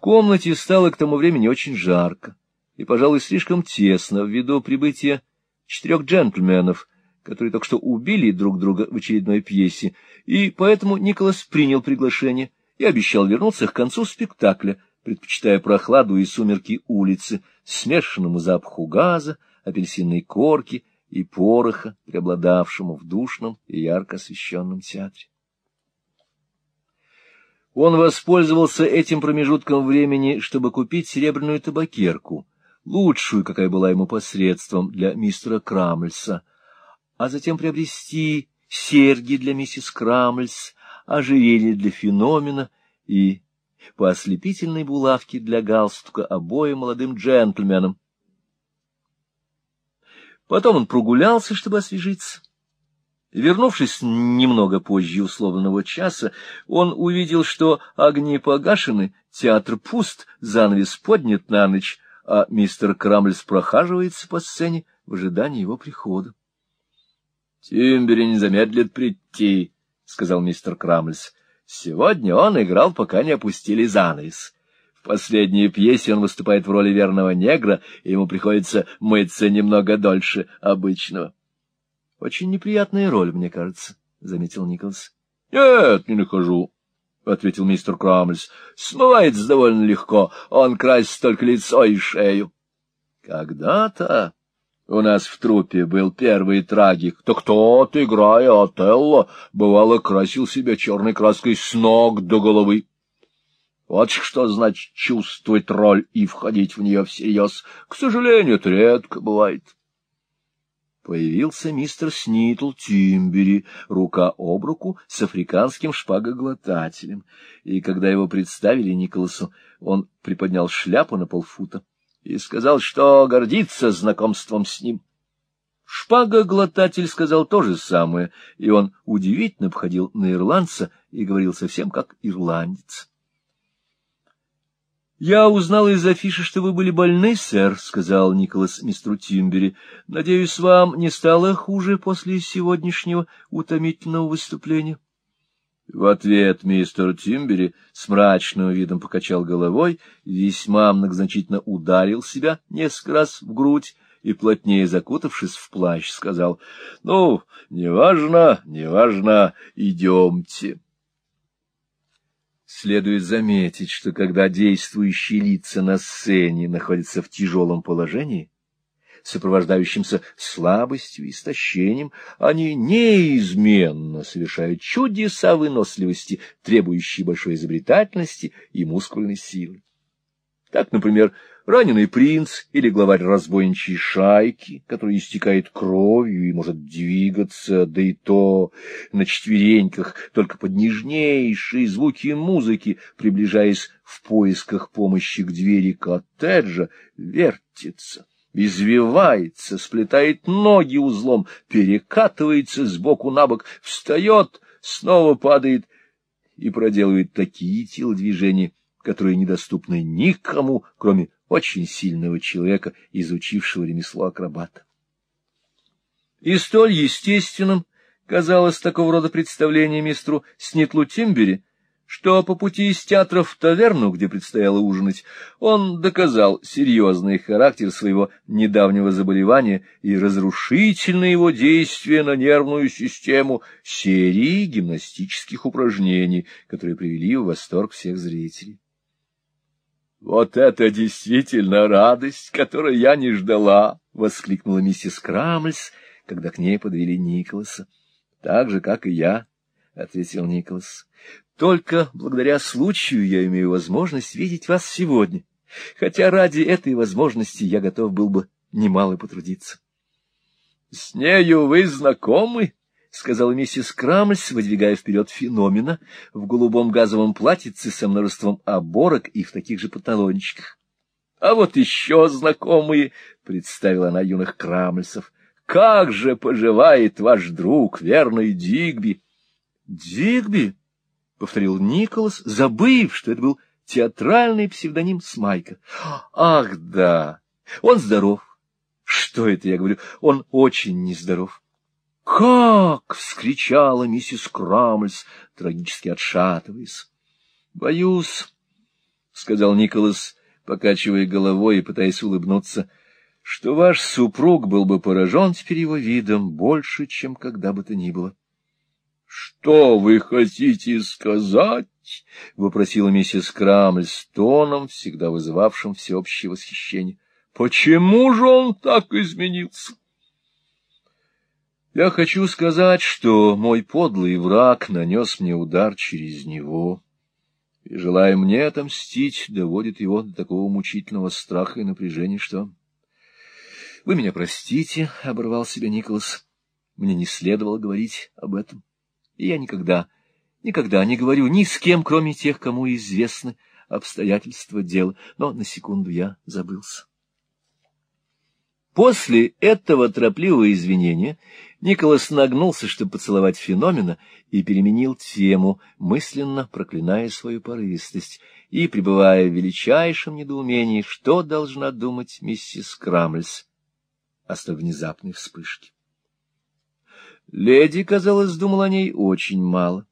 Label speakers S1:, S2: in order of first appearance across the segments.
S1: комнате стало к тому времени очень жарко и, пожалуй, слишком тесно ввиду прибытия четырех джентльменов, которые только что убили друг друга в очередной пьесе, и поэтому Николас принял приглашение и обещал вернуться к концу спектакля, предпочитая прохладу и сумерки улицы, смешанному запаху газа, апельсинной корки и пороха, преобладавшему в душном и ярко освещенном театре. Он воспользовался этим промежутком времени, чтобы купить серебряную табакерку, лучшую, какая была ему посредством для мистера Крамльса, а затем приобрести серьги для миссис Крамльс, ожерелье для феномена и по ослепительной булавке для галстука обоим молодым джентльменам. Потом он прогулялся, чтобы освежиться. Вернувшись немного позже условленного часа, он увидел, что огни погашены, театр пуст, занавес поднят на ночь, а мистер Крамльс прохаживается по сцене в ожидании его прихода. — Тимбери не замедлит прийти, — сказал мистер Крамльс. — Сегодня он играл, пока не опустили занавес. В последней пьесе он выступает в роли верного негра, и ему приходится мыться немного дольше обычного. — Очень неприятная роль, мне кажется, — заметил Николас. — Нет, не нахожу, — ответил мистер Крамльс. — Смывается довольно легко, он красит только лицо и шею. — Когда-то у нас в труппе был первый трагик, то кто-то, играя Отелло, бывало красил себя черной краской с ног до головы. Вот что значит чувствовать роль и входить в нее всерьез. К сожалению, это редко бывает. — появился мистер Снитл Тимбери, рука об руку с африканским шпагоглотателем, и когда его представили Николасу, он приподнял шляпу на полфута и сказал, что гордится знакомством с ним. Шпагоглотатель сказал то же самое, и он удивительно походил на ирландца и говорил совсем как ирландец. — Я узнал из афиши, что вы были больны, сэр, — сказал Николас мистеру Тимбери. — Надеюсь, вам не стало хуже после сегодняшнего утомительного выступления? В ответ мистер Тимбери с мрачным видом покачал головой, весьма многозначительно ударил себя несколько раз в грудь и, плотнее закутавшись в плащ, сказал, — Ну, неважно, неважно, идемте. Следует заметить, что когда действующие лица на сцене находятся в тяжелом положении, сопровождающимся слабостью и истощением, они неизменно совершают чудеса выносливости, требующие большой изобретательности и мускульной силы. Так, например, раненый принц или главарь разбойничьей шайки, который истекает кровью и может двигаться, да и то на четвереньках, только под нежнейшие звуки музыки, приближаясь в поисках помощи к двери коттеджа, вертится, извивается, сплетает ноги узлом, перекатывается сбоку на бок, встает, снова падает и проделывает такие телодвижения, которые недоступны никому, кроме очень сильного человека, изучившего ремесло акробата. И столь естественным казалось такого рода представление мистеру Снитлу Тимбери, что по пути из театра в таверну, где предстояло ужинать, он доказал серьезный характер своего недавнего заболевания и разрушительное его действие на нервную систему серии гимнастических упражнений, которые привели в восторг всех зрителей. — Вот это действительно радость, которой я не ждала! — воскликнула миссис Крамльс, когда к ней подвели Николаса. — Так же, как и я, — ответил Николас. — Только благодаря случаю я имею возможность видеть вас сегодня, хотя ради этой возможности я готов был бы немало потрудиться. — С нею вы знакомы? — сказала миссис Крамльс, выдвигая вперед феномена в голубом газовом платьице со множеством оборок и в таких же панталончиках. — А вот еще знакомые, — представила она юных Крамльсов. — Как же поживает ваш друг, верный Дигби? — Дигби? — повторил Николас, забыв, что это был театральный псевдоним Смайка. — Ах, да, он здоров. Что это я говорю? Он очень нездоров. «Как!» — вскричала миссис Крамльс, трагически отшатываясь. «Боюсь», — сказал Николас, покачивая головой и пытаясь улыбнуться, — что ваш супруг был бы поражен теперь его видом больше, чем когда бы то ни было. — Что вы хотите сказать? — вопросила миссис Крамль с тоном, всегда вызывавшим всеобщее восхищение. — Почему же он так изменился? — Я хочу сказать, что мой подлый враг нанес мне удар через него, и, желая мне отомстить, доводит его до такого мучительного страха и напряжения, что... — Вы меня простите, — оборвал себя Николас. Мне не следовало говорить об этом. И я никогда Никогда не говорю ни с кем, кроме тех, кому известны обстоятельства дела, но на секунду я забылся. После этого торопливого извинения Николас нагнулся, чтобы поцеловать феномена, и переменил тему, мысленно проклиная свою порывистость и пребывая в величайшем недоумении, что должна думать миссис Крамльс о столь внезапной вспышке. Леди, казалось, думала о ней очень мало.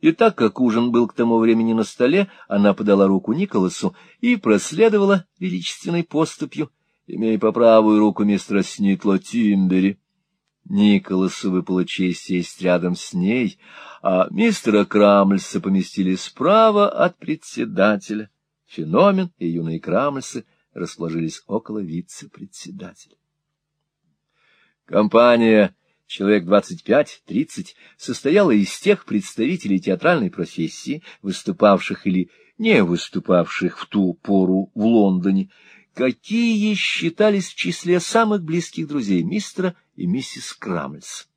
S1: И так как ужин был к тому времени на столе, она подала руку Николасу и проследовала величественной поступью, имея по правую руку мистера Снитло Тимбери. Николасу выпало честь сесть рядом с ней, а мистера Крамльса поместили справа от председателя. Феномен и юные Крамльсы расположились около вице-председателя. Компания человек двадцать пять-тридцать, состояла из тех представителей театральной профессии, выступавших или не выступавших в ту пору в Лондоне, какие считались в числе самых близких друзей мистера и миссис Крамльс.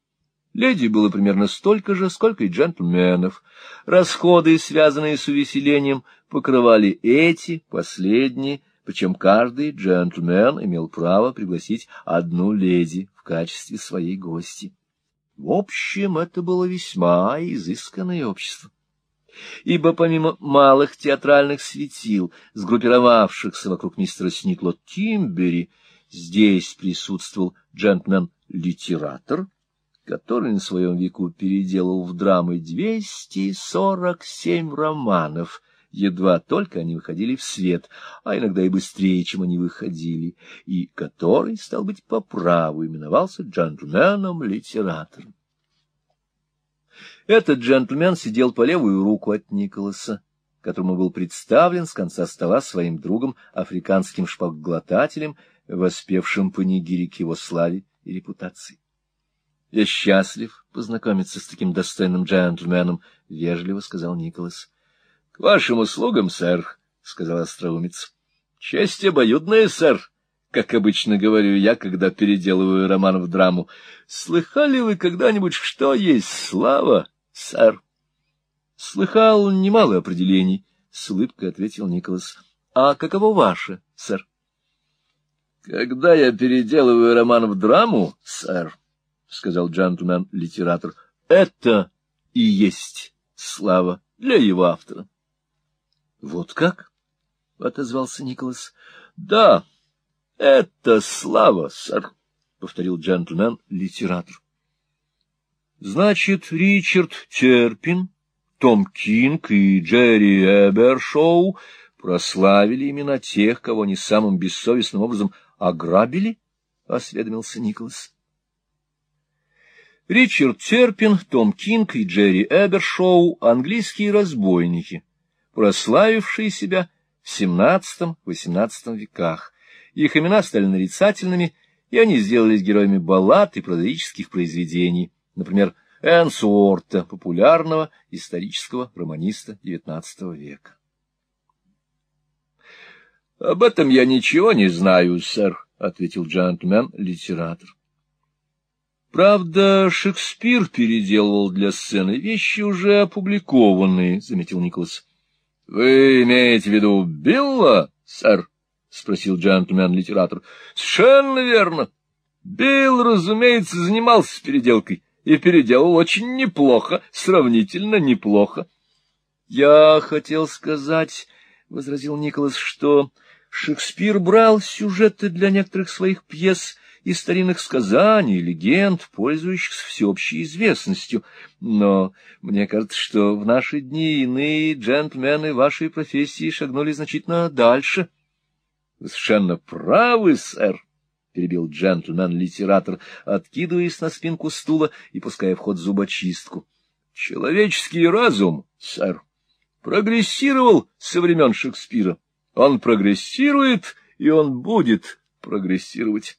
S1: Леди было примерно столько же, сколько и джентльменов. Расходы, связанные с увеселением, покрывали эти, последние, причем каждый джентльмен имел право пригласить одну леди в качестве своей гости. В общем, это было весьма изысканное общество. Ибо помимо малых театральных светил, сгруппировавшихся вокруг мистера Снитло Тимбери, здесь присутствовал джентльмен-литератор, который на своем веку переделал в драмы 247 романов — едва только они выходили в свет, а иногда и быстрее, чем они выходили, и который, стал быть, по праву именовался джентльменом-литератором. Этот джентльмен сидел по левую руку от Николаса, которому был представлен с конца стола своим другом, африканским шпагглотателем, воспевшим панигири к его славе и репутации. — Я счастлив познакомиться с таким достойным джентльменом, — вежливо сказал Николас. — К вашим услугам, сэр, — сказал остроумец. — Честь обоюдная, сэр, как обычно говорю я, когда переделываю роман в драму. Слыхали вы когда-нибудь, что есть слава, сэр? — Слыхал немало определений, — с улыбкой ответил Николас. — А каково ваше, сэр? — Когда я переделываю роман в драму, сэр, — сказал джентльмен-литератор, — это и есть слава для его автора. — Вот как? — отозвался Николас. — Да, это слава, сэр, — повторил джентльмен-литератор. — Значит, Ричард Терпин, Том Кинг и Джерри Эбершоу прославили имена тех, кого они самым бессовестным образом ограбили? — осведомился Николас. Ричард Терпин, Том Кинг и Джерри Эбершоу — английские разбойники, прославившие себя в XVII-XVIII веках. Их имена стали нарицательными, и они сделались героями баллад и прозаических произведений, например, Энсуорта, популярного исторического романиста XIX века. — Об этом я ничего не знаю, сэр, — ответил джентльмен-литератор. Правда, Шекспир переделывал для сцены вещи, уже опубликованные, — заметил Николас. — Вы имеете в виду Билла, сэр? — спросил джентльмен-литератор. — Совершенно верно. Билл, разумеется, занимался переделкой и переделал очень неплохо, сравнительно неплохо. — Я хотел сказать, — возразил Николас, — что Шекспир брал сюжеты для некоторых своих пьес из старинных сказаний, легенд, пользующихся всеобщей известностью. Но мне кажется, что в наши дни иные джентльмены вашей профессии шагнули значительно дальше. — Вы совершенно правы, сэр, — перебил джентльмен-литератор, откидываясь на спинку стула и пуская в ход зубочистку. — Человеческий разум, сэр, прогрессировал со времен Шекспира. Он прогрессирует, и он будет прогрессировать.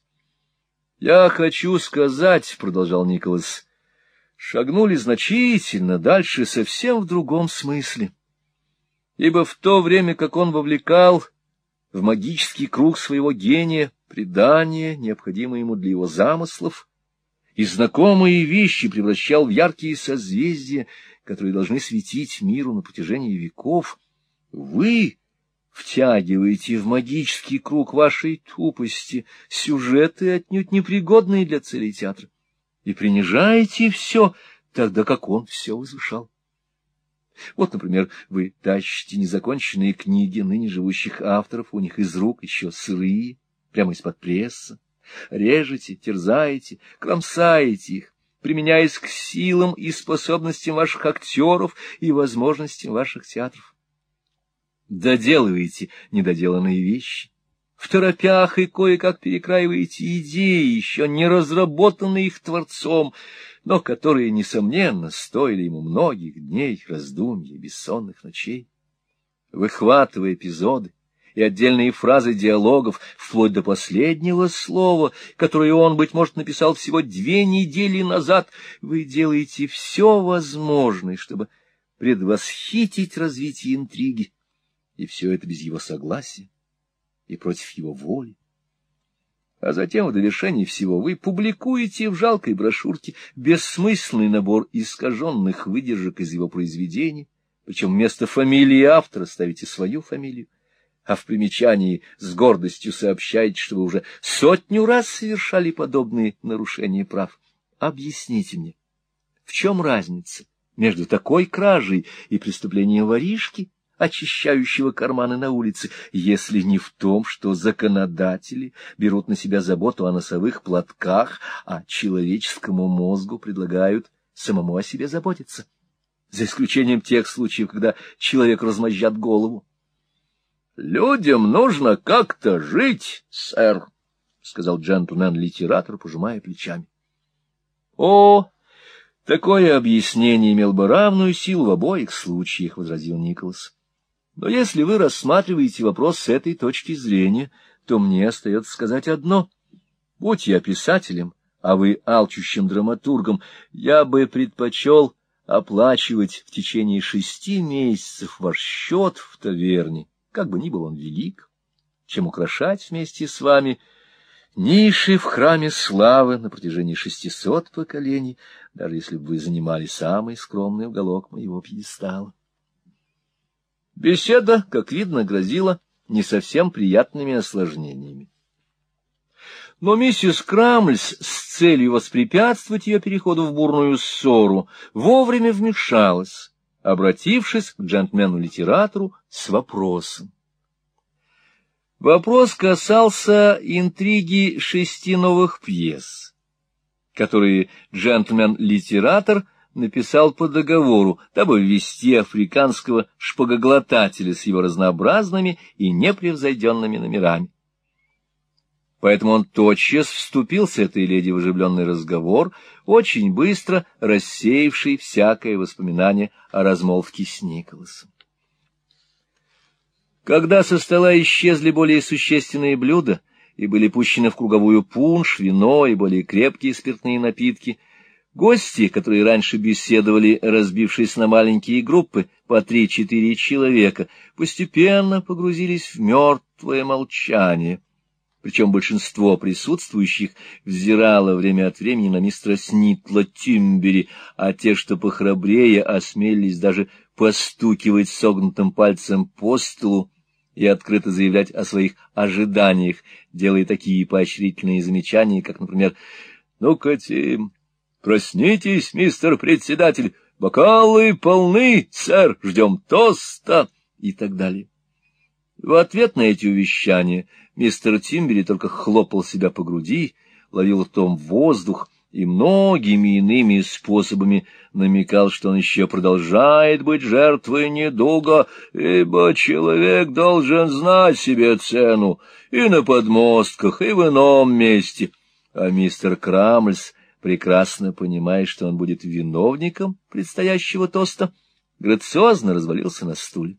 S1: — Я хочу сказать, — продолжал Николас, — шагнули значительно дальше совсем в другом смысле. Ибо в то время, как он вовлекал в магический круг своего гения предания, необходимые ему для его замыслов, и знакомые вещи превращал в яркие созвездия, которые должны светить миру на протяжении веков, вы втягиваете в магический круг вашей тупости сюжеты, отнюдь непригодные для целей театра, и принижаете все, тогда как он все возвышал. Вот, например, вы тащите незаконченные книги ныне живущих авторов, у них из рук еще сырые, прямо из-под пресса, режете, терзаете, кромсаете их, применяясь к силам и способностям ваших актеров и возможностям ваших театров доделываете недоделанные вещи, в торопях и кое-как перекраиваете идеи, еще не разработанные их творцом, но которые, несомненно, стоили ему многих дней раздумий и бессонных ночей. Выхватывая эпизоды и отдельные фразы диалогов, вплоть до последнего слова, которое он, быть может, написал всего две недели назад, вы делаете все возможное, чтобы предвосхитить развитие интриги, и все это без его согласия и против его воли. А затем, в довершении всего, вы публикуете в жалкой брошюрке бессмысленный набор искаженных выдержек из его произведений, причем вместо фамилии автора ставите свою фамилию, а в примечании с гордостью сообщаете, что вы уже сотню раз совершали подобные нарушения прав. Объясните мне, в чем разница между такой кражей и преступлением воришки? очищающего карманы на улице, если не в том, что законодатели берут на себя заботу о носовых платках, а человеческому мозгу предлагают самому о себе заботиться, за исключением тех случаев, когда человек размозжат голову. — Людям нужно как-то жить, сэр, — сказал джентльмен-литератор, пожимая плечами. — О, такое объяснение имел бы равную силу в обоих случаях, — возразил Николас. Но если вы рассматриваете вопрос с этой точки зрения, то мне остается сказать одно. Будь я писателем, а вы алчущим драматургом, я бы предпочел оплачивать в течение шести месяцев ваш счет в таверне, как бы ни был он велик, чем украшать вместе с вами ниши в храме славы на протяжении шестисот поколений, даже если бы вы занимали самый скромный уголок моего пьедестала. Беседа, как видно, грозила не совсем приятными осложнениями. Но миссис Крамльс с целью воспрепятствовать ее переходу в бурную ссору вовремя вмешалась, обратившись к джентльмену-литератору с вопросом. Вопрос касался интриги шести новых пьес, которые джентльмен-литератор — написал по договору, дабы ввести африканского шпагоглотателя с его разнообразными и непревзойденными номерами. Поэтому он тотчас вступил с этой леди в оживленный разговор, очень быстро рассеявший всякое воспоминание о размолвке с Николасом. Когда со стола исчезли более существенные блюда и были пущены в круговую пунш, вино и более крепкие спиртные напитки, Гости, которые раньше беседовали, разбившись на маленькие группы по три-четыре человека, постепенно погрузились в мертвое молчание. Причем большинство присутствующих взирало время от времени на мистера Снитла Тимбери, а те, что похрабрее, осмелились даже постукивать согнутым пальцем по столу и открыто заявлять о своих ожиданиях, делая такие поощрительные замечания, как, например, «Ну-ка, Тим, Проснитесь, мистер председатель, бокалы полны, сэр, ждем тоста и так далее. В ответ на эти увещания мистер Тимбери только хлопал себя по груди, ловил ртом воздух и многими иными способами намекал, что он еще продолжает быть жертвой недуга, ибо человек должен знать себе цену и на подмостках, и в ином месте. А мистер Крамльс, прекрасно понимая, что он будет виновником предстоящего тоста, грациозно развалился на стуле.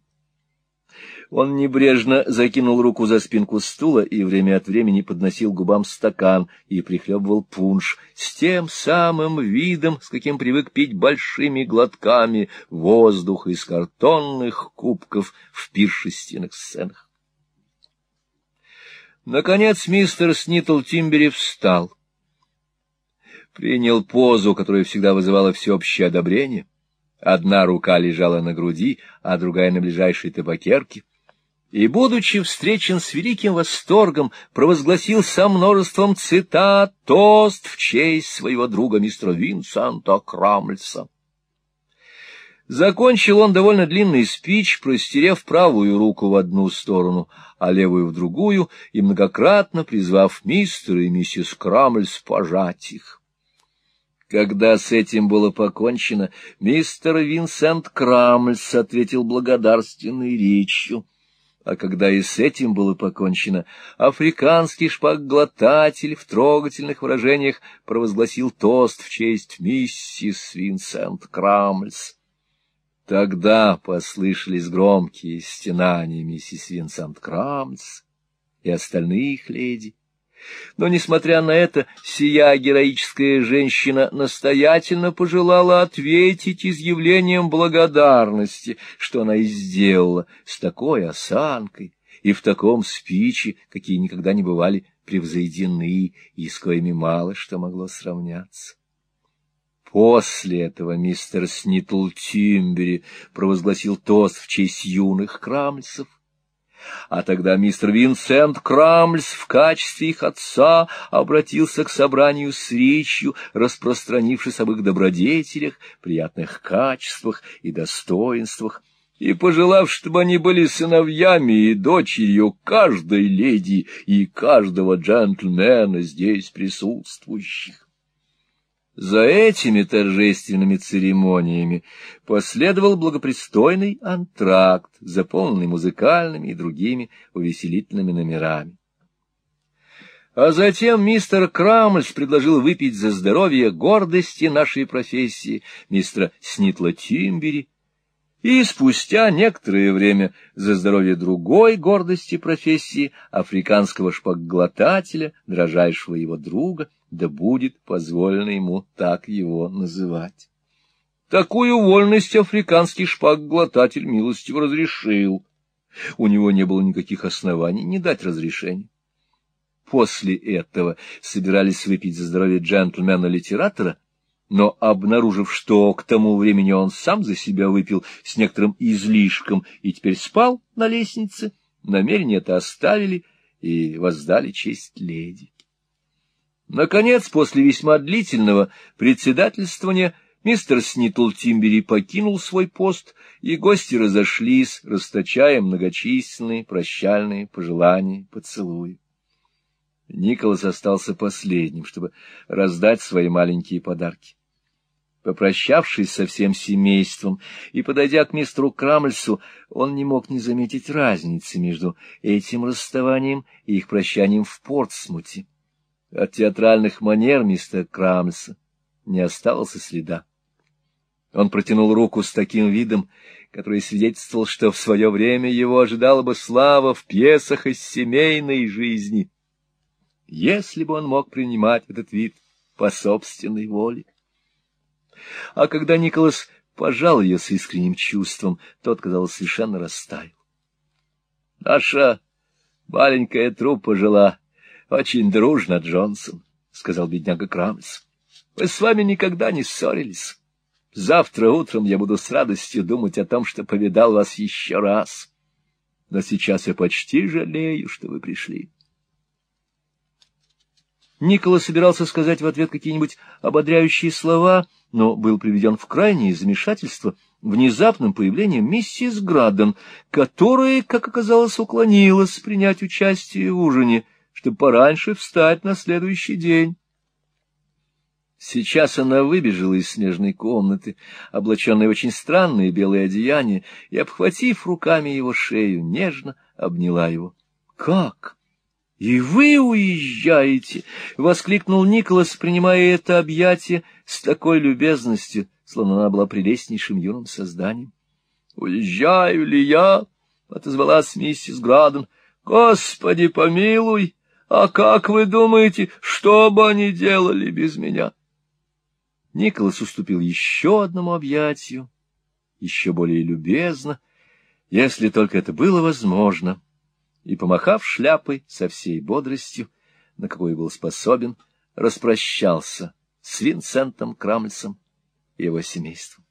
S1: Он небрежно закинул руку за спинку стула и время от времени подносил губам стакан и прихлебывал пунш с тем самым видом, с каким привык пить большими глотками воздух из картонных кубков в пиршестяных сценах. Наконец мистер Снитл Тимбери встал, принял позу, которая всегда вызывала всеобщее одобрение. Одна рука лежала на груди, а другая на ближайшей табакерке и, будучи встречен с великим восторгом, провозгласил со множеством цитат тост в честь своего друга мистера Винсента Крамльса. Закончил он довольно длинный спич, простерев правую руку в одну сторону, а левую в другую, и многократно призвав мистера и миссис Крамльс пожать их. Когда с этим было покончено, мистер Винсент Крамльс ответил благодарственной речью — а когда и с этим было покончено, африканский шпагглотатель в трогательных выражениях провозгласил тост в честь миссис Винсент Крамльс. Тогда послышались громкие стенания миссис Винсент Крамльс и остальных леди, но, несмотря на это, сия героическая женщина настоятельно пожелала ответить изъявлением благодарности, что она и сделала с такой осанкой и в таком спиче, какие никогда не бывали превзойдены и с коими мало что могло сравняться. После этого мистер Снитл Тимбери провозгласил тост в честь юных крамльцев, а тогда мистер Винсент Крамльс в качестве их отца обратился к собранию с речью, распространившись об их добродетелях, приятных качествах и достоинствах, и пожелав, чтобы они были сыновьями и дочерью каждой леди и каждого джентльмена здесь присутствующих. За этими торжественными церемониями последовал благопристойный антракт, заполненный музыкальными и другими увеселительными номерами. А затем мистер Крамльс предложил выпить за здоровье гордости нашей профессии мистера Снитла Тимбери, и спустя некоторое время за здоровье другой гордости профессии африканского шпагглотателя, дрожайшего его друга, да будет позволено ему так его называть. Такую вольность африканский шпагглотатель милостиво разрешил. У него не было никаких оснований не дать разрешения. После этого собирались выпить за здоровье джентльмена-литератора, но, обнаружив, что к тому времени он сам за себя выпил с некоторым излишком и теперь спал на лестнице, намерение это оставили и воздали честь леди. Наконец, после весьма длительного председательствования, мистер Снитл Тимбери покинул свой пост, и гости разошлись, расточая многочисленные прощальные пожелания, поцелуи. Николас остался последним, чтобы раздать свои маленькие подарки. Попрощавшись со всем семейством и подойдя к мистеру Крамльсу, он не мог не заметить разницы между этим расставанием и их прощанием в Портсмуте. От театральных манер мистера Крамльса не осталось и следа. Он протянул руку с таким видом, который свидетельствовал, что в свое время его ожидала бы слава в пьесах из семейной жизни, если бы он мог принимать этот вид по собственной воле. А когда Николас пожал ее с искренним чувством, тот, казалось, совершенно растаял. — Наша маленькая труппа жила очень дружно, Джонсон, — сказал бедняга Крамс. — Мы с вами никогда не ссорились. Завтра утром я буду с радостью думать о том, что повидал вас еще раз. Но сейчас я почти жалею, что вы пришли. Никола собирался сказать в ответ какие-нибудь ободряющие слова — но был приведен в крайнее замешательство внезапным появлением миссис Градден, которая, как оказалось, уклонилась принять участие в ужине, чтобы пораньше встать на следующий день. Сейчас она выбежала из снежной комнаты, облаченная в очень странные белые одеяния, и, обхватив руками его шею, нежно обняла его. — Как? И вы уезжаете? — воскликнул Николас, принимая это объятие с такой любезностью, словно она была прелестнейшим юным созданием. — Уезжаю ли я? — отозвалась миссис Граден. — Господи, помилуй! А как вы думаете, что бы они делали без меня? — Николас уступил еще одному объятию, еще более любезно, если только это было возможно, и, помахав шляпой со всей бодростью, на какой был способен, распрощался с Винсентом Крамльсом и его семейством.